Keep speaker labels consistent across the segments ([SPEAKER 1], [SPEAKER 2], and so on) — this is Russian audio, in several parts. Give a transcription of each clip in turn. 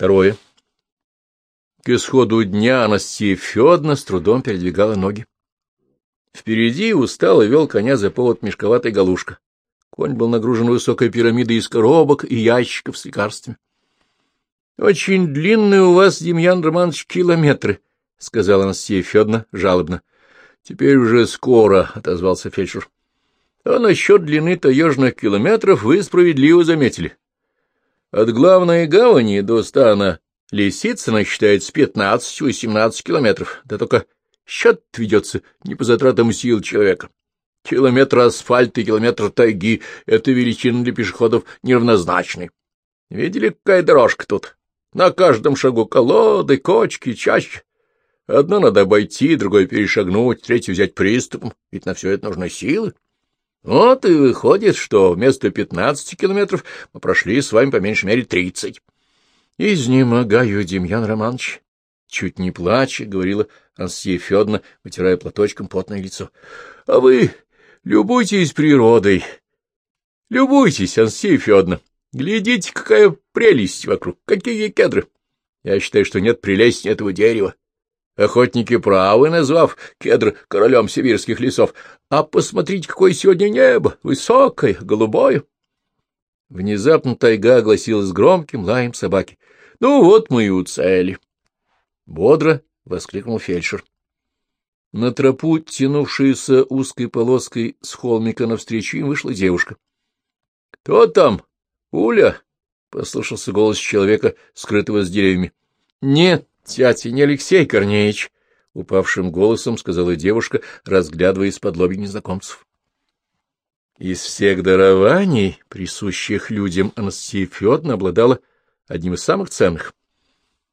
[SPEAKER 1] Второе. К исходу дня Анастасия Федоровна с трудом передвигала ноги. Впереди устало вел коня за повод мешковатый галушка. Конь был нагружен высокой пирамидой из коробок и ящиков с лекарствами. — Очень длинные у вас, Демьян Романович, километры, — сказала Анастасия Федоровна жалобно. — Теперь уже скоро, — отозвался фельдшер. — А насчет длины таежных километров вы справедливо заметили. От главной гавани до стана Лисицына считается пятнадцать-восемнадцать километров, да только счет ведется не по затратам сил человека. Километр асфальта и километр тайги — это величины для пешеходов неравнозначны. Видели, какая дорожка тут? На каждом шагу колоды, кочки, чаще. Одно надо обойти, другое перешагнуть, третье взять приступом, ведь на все это нужны силы. Вот и выходит, что вместо пятнадцати километров мы прошли с вами по меньшей мере тридцать. — Изнемогаю, Демьян Романович. Чуть не плача, — говорила Ансия Федоровна, вытирая платочком потное лицо. — А вы любуйтесь природой. Любуйтесь, Ансия Федоровна. Глядите, какая прелесть вокруг, какие кедры. Я считаю, что нет прелестнее этого дерева. Охотники правы, назвав кедр королем сибирских лесов. А посмотрите, какое сегодня небо, высокое, голубое. Внезапно тайга огласилась громким лаем собаки. — Ну вот мы и у цели. Бодро воскликнул фельдшер. На тропу, тянувшуюся узкой полоской с холмика навстречу, им вышла девушка. — Кто там? Уля? — послышался голос человека, скрытого с деревьями. — Нет, тятя, не Алексей Корнеевич, — упавшим голосом сказала девушка, разглядывая из-под лоби незнакомцев. Из всех дарований, присущих людям, Анастасия Федоровна обладала одним из самых ценных.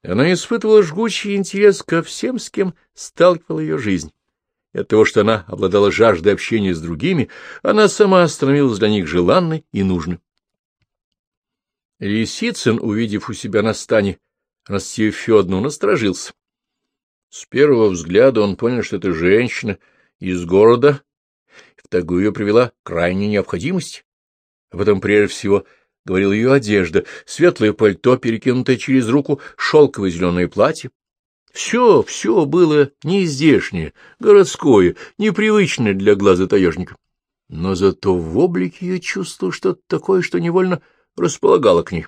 [SPEAKER 1] Она испытывала жгучий интерес ко всем, с кем сталкивала ее жизнь. И от того, что она обладала жаждой общения с другими, она сама становилась для них желанной и нужной. Лисицын, увидев у себя на стане Анастасию Федоровну, насторожился. С первого взгляда он понял, что это женщина из города, в тагу ее привела крайняя необходимость. А потом, прежде всего, говорил ее одежда, светлое пальто, перекинутое через руку, шелковое зеленое платье. Все, все было неиздешнее, городское, непривычное для глаза таежника. Но зато в облике ее чувствовал что-то такое, что невольно располагало к ней.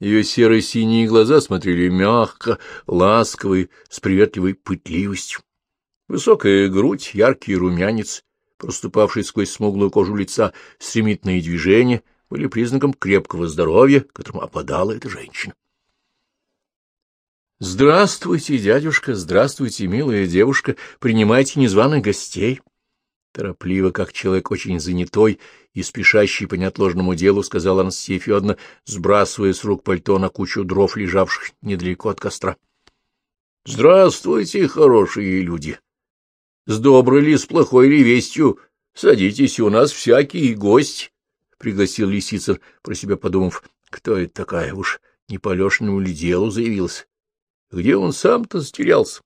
[SPEAKER 1] Ее серо-синие глаза смотрели мягко, ласково с приветливой пытливостью. Высокая грудь, яркий румянец, проступавший сквозь смуглую кожу лица, стремительные движения — были признаком крепкого здоровья, которым опадала эта женщина. «Здравствуйте, дядюшка, здравствуйте, милая девушка, принимайте незваных гостей!» Торопливо, как человек очень занятой и спешащий по неотложному делу, сказала Анастасия Федоровна, сбрасывая с рук пальто на кучу дров, лежавших недалеко от костра. — Здравствуйте, хорошие люди! С доброй ли, с плохой ли вестью? Садитесь, у нас всякий гость пригласил Лисицын, про себя подумав, кто это такая уж, не по Лешиному ли делу заявилась. Где он сам-то затерялся?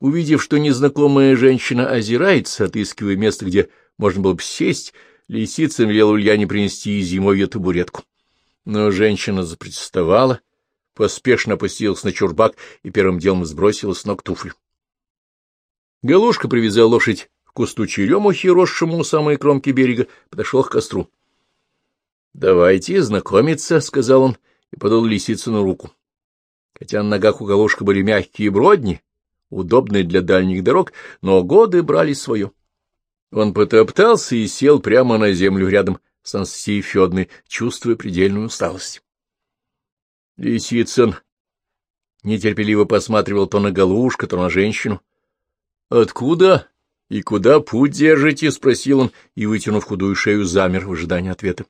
[SPEAKER 1] Увидев, что незнакомая женщина озирается, отыскивая место, где можно было бы сесть, Лисицын велел Ульяне принести зимовью табуретку. Но женщина запротестовала, поспешно опустилась на чурбак и первым делом сбросила с ног туфли. Галушка привязал лошадь кусту черемухи, росшему у самой кромки берега, подошел к костру. — Давайте знакомиться, — сказал он и подал лисицу на руку. Хотя на ногах у галушка были мягкие бродни, удобные для дальних дорог, но годы брали свое. Он потоптался и сел прямо на землю рядом с Анастасией Федной, чувствуя предельную усталость. Лисицын нетерпеливо посматривал то на галушка, то на женщину. — Откуда и куда путь держите? — спросил он и, вытянув худую шею, замер в ожидании ответа.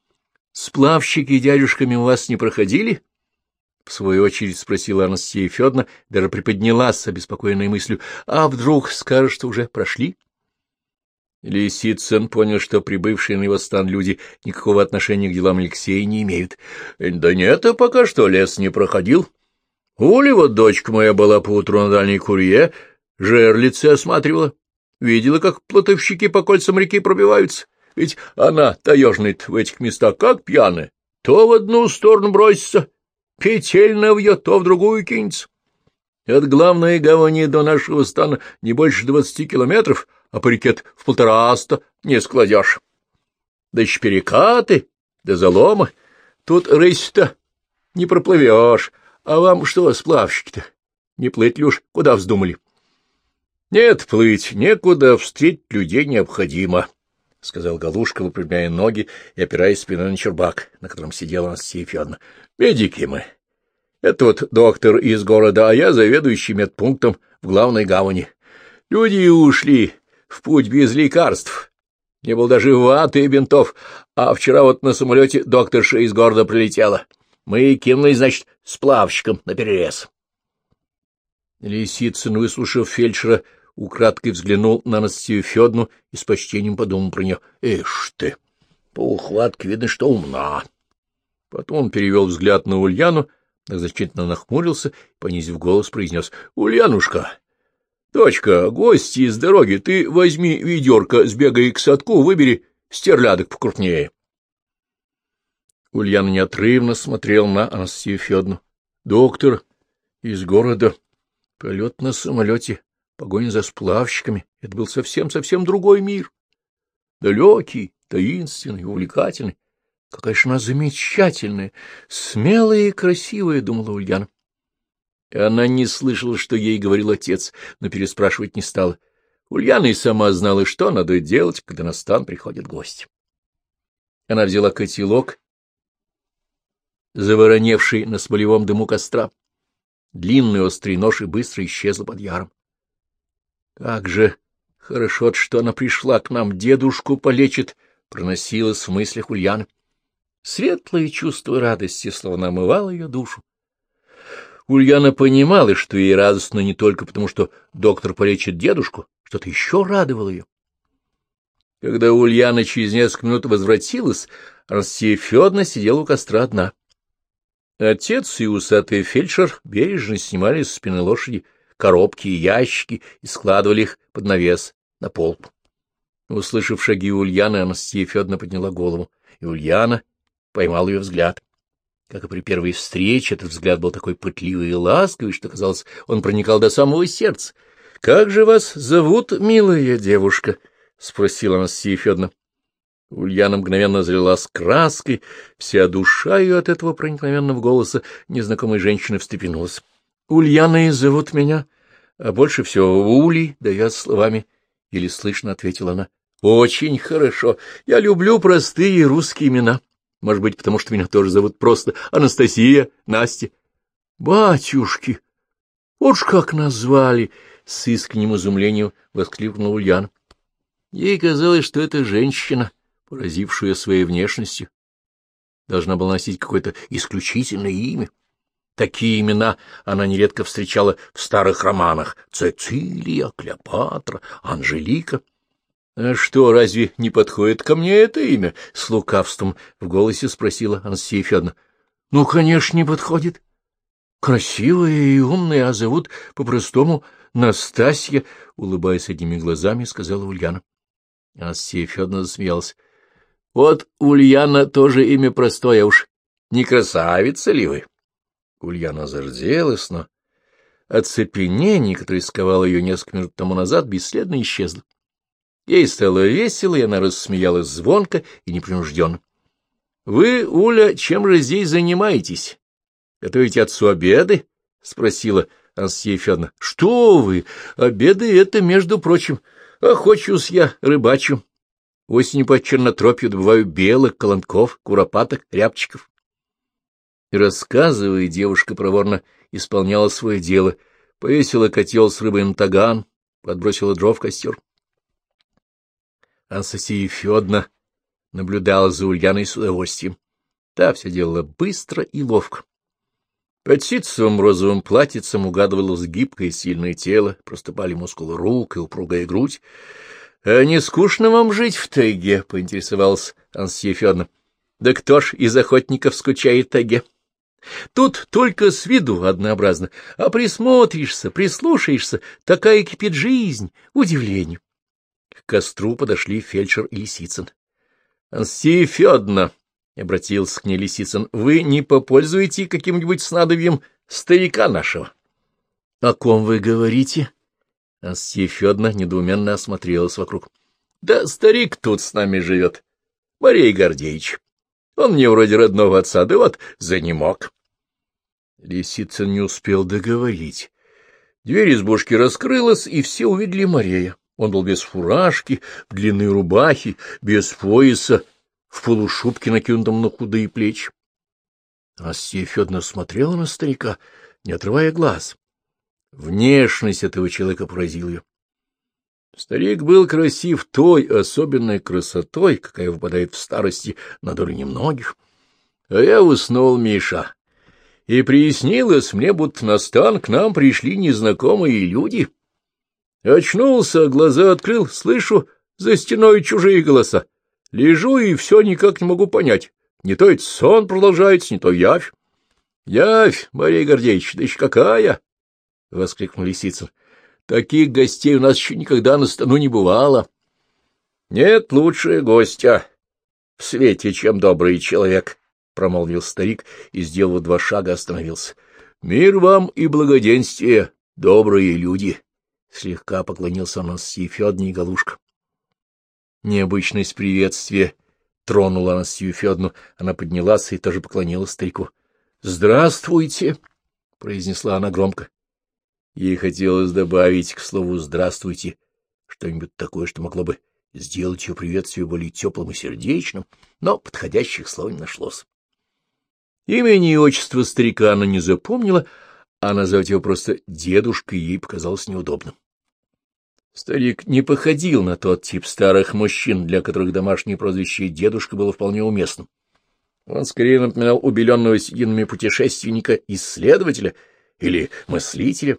[SPEAKER 1] — Сплавщики дядюшками у вас не проходили? — в свою очередь спросила Анастасия Федоровна, даже приподнялась, обеспокоенной мыслью. — А вдруг скажут, что уже прошли? Лисицын понял, что прибывшие на его стан люди никакого отношения к делам Алексея не имеют. — Да нет, а пока что лес не проходил. Ули вот дочка моя была поутру на дальней курье, жерлицы осматривала. Видела, как плотовщики по кольцам реки пробиваются. Ведь она, таежная в этих местах, как пьяная, то в одну сторону бросится, петель навьет, то в другую кинется. От главной гавани до нашего стана не больше двадцати километров, а парикет в полтораста не складешь. Да еще перекаты, да заломы. Тут рысь-то не проплывешь. А вам что, сплавщики-то? Не плыть ли уж, куда вздумали? — Нет, плыть некуда, встретить людей необходимо, — сказал Галушка, выпрямляя ноги и опираясь спиной на чербак, на котором сидела Анастасия Федоровна. — Медики мы. Это вот доктор из города, а я заведующий медпунктом в главной гавани. Люди ушли в путь без лекарств. Не было даже ваты и бинтов, а вчера вот на самолете докторша из города прилетела. Мы кинулись, значит, с плавщиком наперерез. Лисицын, выслушав фельдшера, украдкой взглянул на Анастасию Федну и с почтением подумал про нее. — Эш ты! По ухватке видно, что умна. Потом он перевел взгляд на Ульяну, значительно нахмурился и, понизив голос, произнес. — Ульянушка, дочка, гости из дороги, ты возьми ведерко, сбегай к садку, выбери стерлядок покрупнее. Ульяна неотрывно смотрел на Анастасию Федну. — Доктор из города, полет на самолете, погоня за сплавщиками — это был совсем-совсем другой мир. Далекий, таинственный, увлекательный. Какая же она замечательная, смелая и красивая, — думала Ульяна. Она не слышала, что ей говорил отец, но переспрашивать не стала. Ульяна и сама знала, что надо делать, когда на стан приходят гости. Она взяла котелок, завороневший на смолевом дыму костра. Длинный острый нож и быстро исчезла под яром. Как же хорошо, что она пришла к нам, дедушку полечит, проносилось в мыслях Ульяны. Светлое чувство радости словно омывало ее душу. Ульяна понимала, что ей радостно не только потому, что доктор полечит дедушку, что-то еще радовало ее. Когда Ульяна через несколько минут возвратилась, Анастасия Федоровна сидела у костра одна. Отец и усатый фельдшер бережно снимали с спины лошади коробки и ящики и складывали их под навес на пол. Услышав шаги Ульяны, Анастасия Федоровна подняла голову, и Ульяна поймал ее взгляд. Как и при первой встрече, этот взгляд был такой пытливый и ласковый, что, казалось, он проникал до самого сердца. — Как же вас зовут, милая девушка? — спросила Анастасия Федоровна. Ульяна мгновенно залила с краской, вся душа ее от этого проникновенного голоса незнакомой женщины встрепенулась. — Ульяна и зовут меня, а больше всего Улей, да я словами, — еле слышно ответила она. — Очень хорошо, я люблю простые русские имена. Может быть, потому что меня тоже зовут просто Анастасия, Настя. — Батюшки! Вот ж как назвали! — с искренним изумлением воскликнула Ульяна. Ей казалось, что эта женщина, поразившая своей внешностью, должна была носить какое-то исключительное имя. Такие имена она нередко встречала в старых романах — Цецилия, Клеопатра, Анжелика — «А что, разве не подходит ко мне это имя?» — с лукавством в голосе спросила Анастасия Федоровна. «Ну, конечно, не подходит. Красивая и умная, а зовут по-простому Настасья», — улыбаясь одними глазами, сказала Ульяна. Анастасия Федоровна засмеялась. «Вот Ульяна тоже имя простое, уж не красавица ли вы?» Ульяна зарделась, но оцепенение, которое сковало ее несколько минут тому назад, бесследно исчезло. Ей стало весело, и она рассмеялась звонко и непринужденно. — Вы, Уля, чем же здесь занимаетесь? Готовите отцу обеды? — спросила Анастасия Федоровна. — Что вы? Обеды — это, между прочим. Охочусь я, рыбачу. Осенью по чернотропью добываю белых, колонков, куропаток, рябчиков. Рассказывая, девушка проворно исполняла свое дело, повесила котел с рыбой на таган, подбросила дров в костер. Анастасия Федоровна наблюдала за Ульяной с удовольствием. Та все делала быстро и ловко. Под ситцевым розовым платьицем угадывалось гибкое сильное тело, проступали мускулы рук и упругая грудь. — А не скучно вам жить в тайге? — поинтересовалась Анастасия Федоровна. — Да кто ж из охотников скучает тайге? Тут только с виду однообразно, а присмотришься, прислушаешься, такая кипит жизнь, удивление. К костру подошли фельдшер и Лисицын. — Анастасия Федоровна, обратился к ней Лисицын, — вы не попользуете каким-нибудь снадобьем старика нашего? — О ком вы говорите? Астия Федоровна недоуменно осмотрелась вокруг. — Да старик тут с нами живет, Марей Гордеевич. Он мне вроде родного отца, да вот занемог. Лисицын не успел договорить. Дверь избушки раскрылась, и все увидели Марея. Он был без фуражки, длинной рубахе, без пояса, в полушубке, накинутом на худые плечи. Астия Федоровна смотрела на старика, не отрывая глаз. Внешность этого человека поразила ее. Старик был красив той особенной красотой, какая выпадает в старости на долю немногих. А я уснул, Миша, и приснилось мне, будто на стан к нам пришли незнакомые люди. Очнулся, глаза открыл, слышу за стеной чужие голоса. Лежу и все никак не могу понять. Не то это сон продолжается, не то явь. — Явь, Мария Гордеевич, да еще какая! — воскликнул Лисицын. — Таких гостей у нас еще никогда на стану не бывало. — Нет лучше гостя в свете, чем добрый человек, — промолвил старик и, сделав два шага, остановился. — Мир вам и благоденствие, добрые люди! — слегка поклонился он Анастасии Федоровне и Галушка. Необычность приветствия тронула Анастасию Федоровну. Она поднялась и тоже поклонилась старику. — Здравствуйте! — произнесла она громко. Ей хотелось добавить к слову «здравствуйте» что-нибудь такое, что могло бы сделать ее приветствие более теплым и сердечным, но подходящих слов не нашлось. Имени и отчество старика она не запомнила, а назвать его просто дедушкой ей показалось неудобным. Старик не походил на тот тип старых мужчин, для которых домашнее прозвище «дедушка» было вполне уместным. Он скорее напоминал убеленного сединами путешественника, исследователя или мыслителя.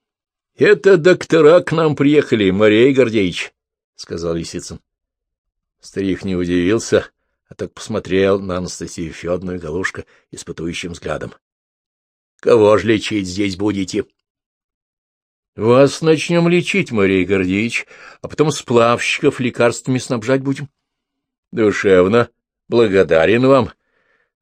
[SPEAKER 1] — Это доктора к нам приехали, Марей Гордеевич, — сказал Лисицын. Старик не удивился, а так посмотрел на Анастасию Федоровну и Галушка испытующим взглядом. — Кого ж лечить здесь будете? —— Вас начнем лечить, Мария Гордеевич, а потом сплавщиков лекарствами снабжать будем. — Душевно благодарен вам.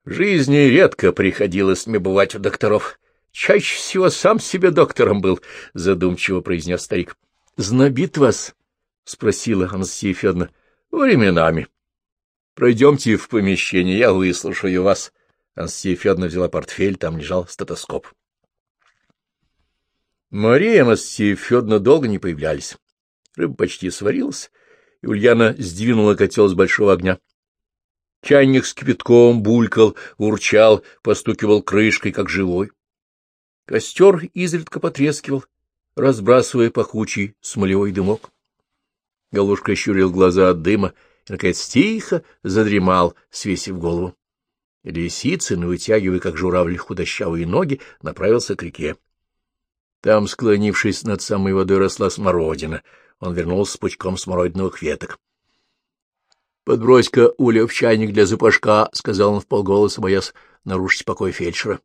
[SPEAKER 1] В жизни редко приходилось мне бывать у докторов. Чаще всего сам себе доктором был, — задумчиво произнес старик. — Знобит вас? — спросила Анастасия Федоровна. — Временами. — Пройдемте в помещение, я выслушаю вас. Анастасия Федоровна взяла портфель, там лежал стетоскоп. Мария и Анастасия Федоровна долго не появлялись. Рыба почти сварилась, и Ульяна сдвинула котел с большого огня. Чайник с кипятком булькал, урчал, постукивал крышкой, как живой. Костер изредка потрескивал, разбрасывая пахучий смолевой дымок. Галушка щурил глаза от дыма и, наконец, тихо задремал, свесив голову. Лисицын, вытягивая, как журавль, худощавые ноги, направился к реке. Там, склонившись над самой водой, росла смородина. Он вернулся с пучком смородиновых веток. — Подбрось-ка Уля в чайник для запашка, — сказал он вполголоса, боясь нарушить покой фельдшера.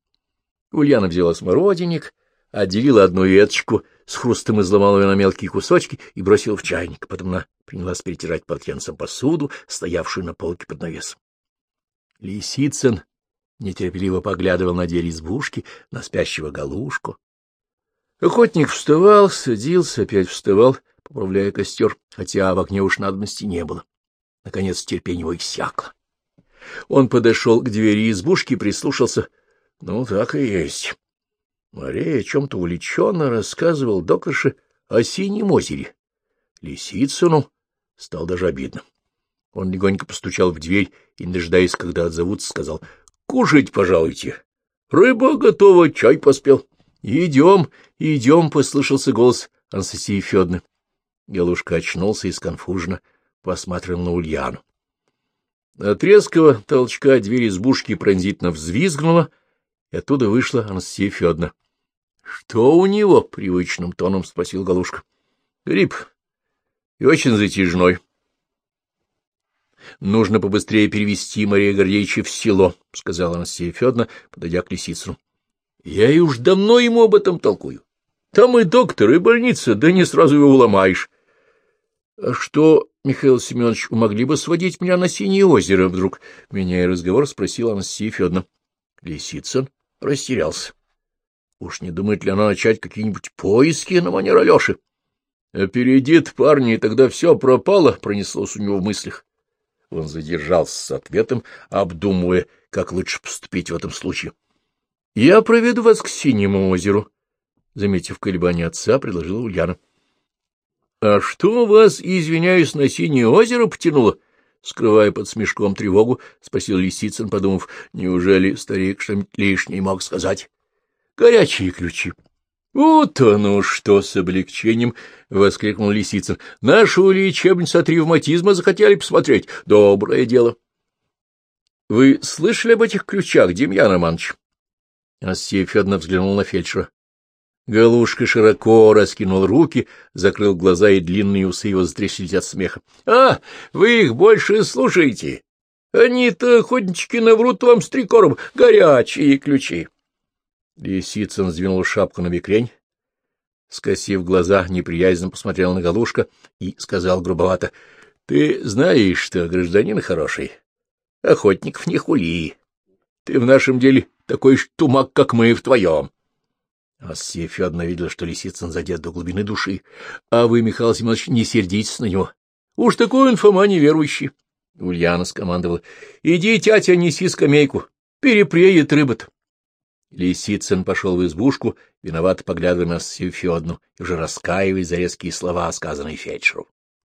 [SPEAKER 1] Ульяна взяла смородинник, отделила одну веточку, с хрустом изломала ее на мелкие кусочки и бросила в чайник. Потом она принялась перетирать полотенцем посуду, стоявшую на полке под навесом. Лисицын нетерпеливо поглядывал на дверь избушки, на спящего галушку. Охотник вставал, садился, опять вставал, поправляя костер, хотя в огне уж надобности не было. Наконец терпение его иссякло. Он подошел к двери избушки и прислушался. Ну, так и есть. Мария о чем-то увлеченно рассказывал докторше о синем озере. Лисицыну стало даже обидно. Он легонько постучал в дверь и, не дожидаясь, когда отзовутся, сказал, — Кушать, пожалуйте. Рыба готова, чай поспел. — Идем, идем, — послышался голос Анастасии Федоровны. Галушка очнулся и сконфуженно посмотрел на Ульяну. От резкого толчка дверь избушки пронзительно взвизгнула, и оттуда вышла Анастасия Федоровна. — Что у него? — привычным тоном спросил Галушка. — Грипп. И очень затяжной. — Нужно побыстрее перевести Мария Гордеевича в село, — сказала Анастасия Федоровна, подойдя к Лисицыну. Я и уж давно ему об этом толкую. Там и доктор, и больница, да не сразу его уломаешь. — А что, Михаил Семенович, могли бы сводить меня на Синее озеро? — вдруг, меняя разговор, спросила Анастасия Федоровна. Лисицын растерялся. Уж не думает ли она начать какие-нибудь поиски на манер Алеши? Опередит парня, и тогда все пропало, — пронеслось у него в мыслях. Он задержался с ответом, обдумывая, как лучше поступить в этом случае. — Я проведу вас к Синему озеру, — заметив колебания отца, предложила Ульяна. —— А что вас, извиняюсь, на синее озеро потянуло? — скрывая под смешком тревогу, спросил Лисицын, подумав, неужели старик что-нибудь лишнее мог сказать. — Горячие ключи. — Вот оно что! — с облегчением воскликнул Лисицын. — Нашу лечебницу от ревматизма захотели посмотреть. Доброе дело. — Вы слышали об этих ключах, Демьян Романович? Асия Федоровна взглянул на фельдшера. Галушка широко раскинул руки, закрыл глаза, и длинные усы его затряслись от смеха. — А, вы их больше слушаете? Они-то, охотнички, наврут вам с трикором горячие ключи. Лисицын сдвинул шапку на бекрень, скосив глаза, неприязненно посмотрел на Галушка и сказал грубовато, — Ты знаешь, что гражданин хороший, охотников не хули. Ты в нашем деле такой ж тумак, как мы в твоем. Ассия Федоровна видела, что Лисицын задет до глубины души. — А вы, Михаил Семенович, не сердитесь на него. Уж такой он Фома неверующий. Ульяна скомандовала. — Иди, тятя, неси скамейку. Перепреет рыбот. Лисицын пошел в избушку, виновато поглядывая на Федоровну, и уже раскаиваясь за резкие слова, сказанные фельдшеру.